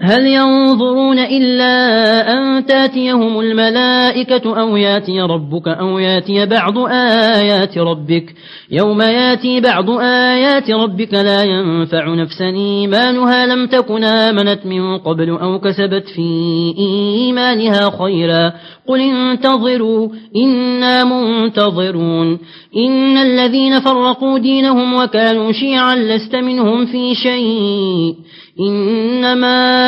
هل ينظرون إلا أن تاتيهم الملائكة أو ياتي ربك أو ياتي بعض آيات ربك؟ يوم ياتي بعض آيات ربك لا ينفع نفسا إيمانها لم تكن آمنت من قبل أو كسبت في إيمانها خيرا. قل انتظروا إنا منتظرون. إن الذين فرقوا دينهم وكانوا شيعا لست منهم في شيء. إنما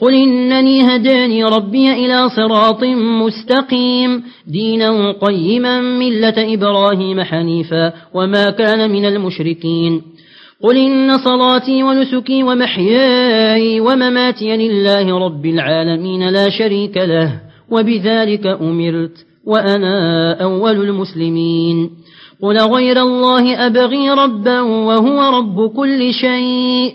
قل إنني هداني ربي إلى صراط مستقيم دينا قيما ملة إبراهيم حنيفا وما كان من المشركين قل إن صلاتي ونسكي ومحياي ومماتي لله رب العالمين لا شريك له وبذلك أمرت وأنا أول المسلمين قل غير الله أبغي ربا وهو رب كل شيء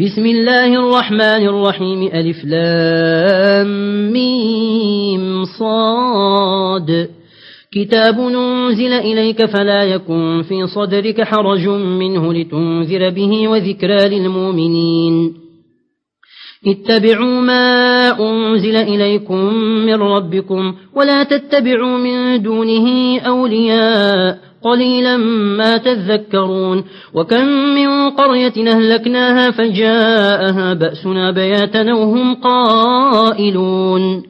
بسم الله الرحمن الرحيم. ألف لام ميم صاد. كتاب ننزل إليك فلا يكن في صدرك حرج منه لتنذر به وذكرى للمؤمنين. اتبعوا ما أنزل إليكم من ربكم ولا تتبعوا من دونه أولياء قليلا ما تذكرون وكم من قرية أهلكناها فجاءها بأسنا بياتا وهم قائلون